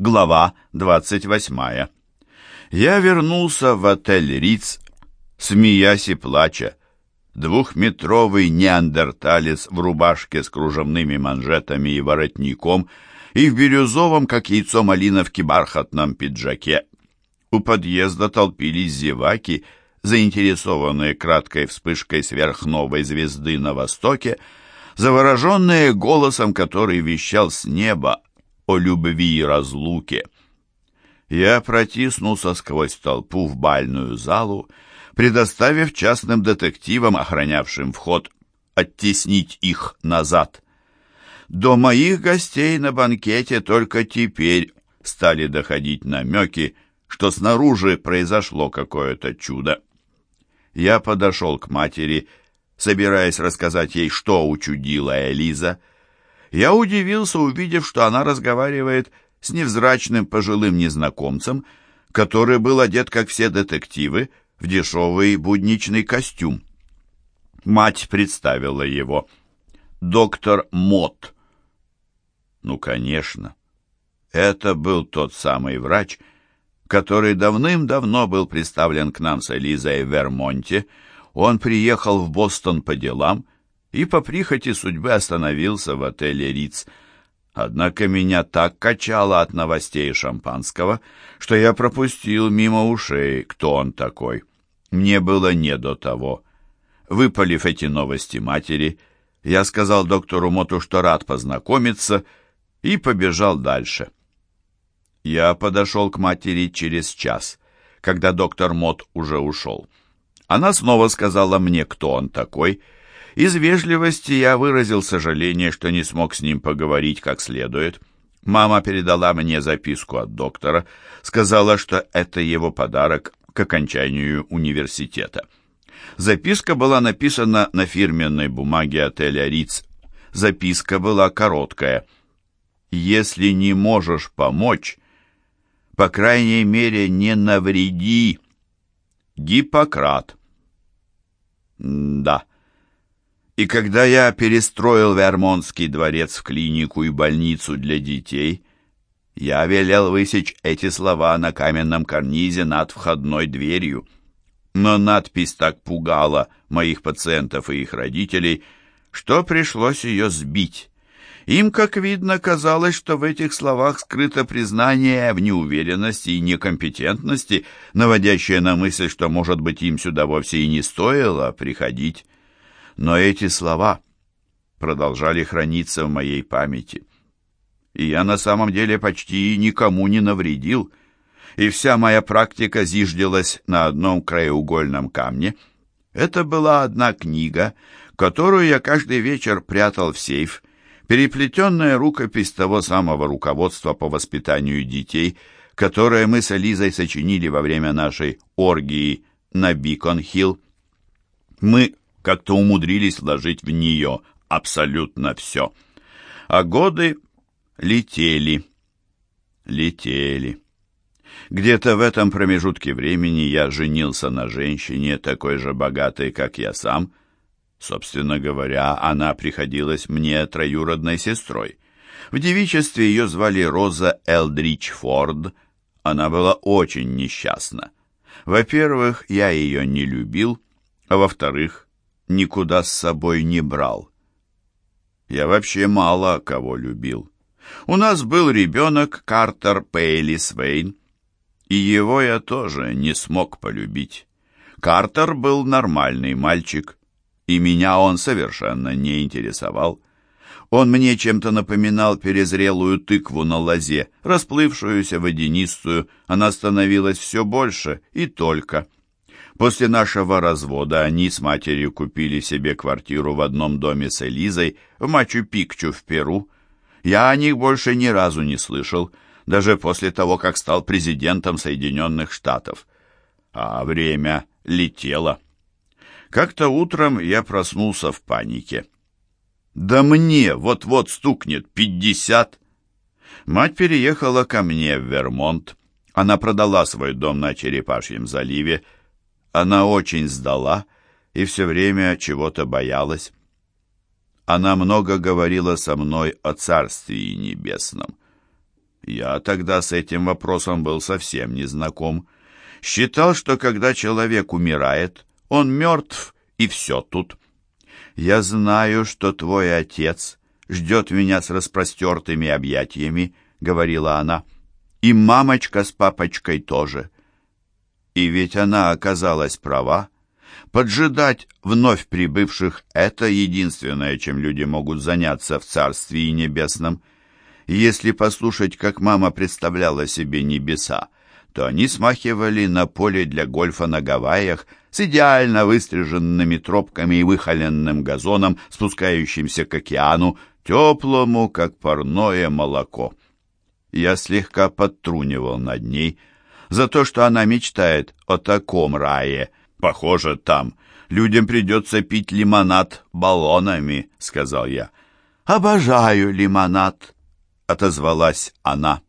Глава 28. Я вернулся в отель Риц, смеясь и плача. Двухметровый неандерталец в рубашке с кружевными манжетами и воротником и в бирюзовом, как яйцо малиновки, бархатном пиджаке. У подъезда толпились зеваки, заинтересованные краткой вспышкой сверхновой звезды на востоке, завороженные голосом, который вещал с неба о любви и разлуке. Я протиснулся сквозь толпу в бальную залу, предоставив частным детективам, охранявшим вход, оттеснить их назад. До моих гостей на банкете только теперь стали доходить намеки, что снаружи произошло какое-то чудо. Я подошел к матери, собираясь рассказать ей, что учудила Элиза, я удивился, увидев, что она разговаривает с невзрачным пожилым незнакомцем, который был одет, как все детективы, в дешевый будничный костюм. Мать представила его. Доктор Мот. Ну, конечно. Это был тот самый врач, который давным-давно был представлен к нам с Элизой в Вермонте. Он приехал в Бостон по делам и по прихоти судьбы остановился в отеле «Риц». Однако меня так качало от новостей шампанского, что я пропустил мимо ушей, кто он такой. Мне было не до того. Выпалив эти новости матери, я сказал доктору Моту, что рад познакомиться, и побежал дальше. Я подошел к матери через час, когда доктор Мот уже ушел. Она снова сказала мне, кто он такой, — из вежливости я выразил сожаление, что не смог с ним поговорить как следует. Мама передала мне записку от доктора, сказала, что это его подарок к окончанию университета. Записка была написана на фирменной бумаге отеля «Риц». Записка была короткая. «Если не можешь помочь, по крайней мере, не навреди». Гиппократ. Да. И когда я перестроил Вермонтский дворец в клинику и больницу для детей, я велел высечь эти слова на каменном карнизе над входной дверью. Но надпись так пугала моих пациентов и их родителей, что пришлось ее сбить. Им, как видно, казалось, что в этих словах скрыто признание в неуверенности и некомпетентности, наводящее на мысль, что, может быть, им сюда вовсе и не стоило приходить. Но эти слова продолжали храниться в моей памяти. И я на самом деле почти никому не навредил, и вся моя практика зиждилась на одном краеугольном камне. Это была одна книга, которую я каждый вечер прятал в сейф, переплетенная рукопись того самого руководства по воспитанию детей, которое мы с Элизой сочинили во время нашей оргии на Бикон-Хилл. Мы как-то умудрились вложить в нее абсолютно все. А годы летели, летели. Где-то в этом промежутке времени я женился на женщине, такой же богатой, как я сам. Собственно говоря, она приходилась мне троюродной сестрой. В девичестве ее звали Роза Элдрич Форд. Она была очень несчастна. Во-первых, я ее не любил, а во-вторых, никуда с собой не брал. Я вообще мало кого любил. У нас был ребенок Картер Пейли Свейн, и его я тоже не смог полюбить. Картер был нормальный мальчик, и меня он совершенно не интересовал. Он мне чем-то напоминал перезрелую тыкву на лозе, расплывшуюся водянистую, она становилась все больше и только — После нашего развода они с матерью купили себе квартиру в одном доме с Элизой в Мачу-Пикчу в Перу. Я о них больше ни разу не слышал, даже после того, как стал президентом Соединенных Штатов. А время летело. Как-то утром я проснулся в панике. «Да мне вот-вот стукнет пятьдесят!» Мать переехала ко мне в Вермонт. Она продала свой дом на Черепашьем заливе, она очень сдала и все время чего-то боялась. Она много говорила со мной о Царствии Небесном. Я тогда с этим вопросом был совсем не знаком. Считал, что когда человек умирает, он мертв, и все тут. Я знаю, что твой отец ждет меня с распростертыми объятиями, — говорила она, — и мамочка с папочкой тоже. И ведь она оказалась права. Поджидать вновь прибывших — это единственное, чем люди могут заняться в Царстве Небесном. И если послушать, как мама представляла себе небеса, то они смахивали на поле для гольфа на Гавайях с идеально выстриженными тропками и выхоленным газоном, спускающимся к океану, теплому, как парное молоко. Я слегка подтрунивал над ней за то, что она мечтает о таком рае. Похоже, там людям придется пить лимонад баллонами, сказал я. «Обожаю лимонад», — отозвалась она.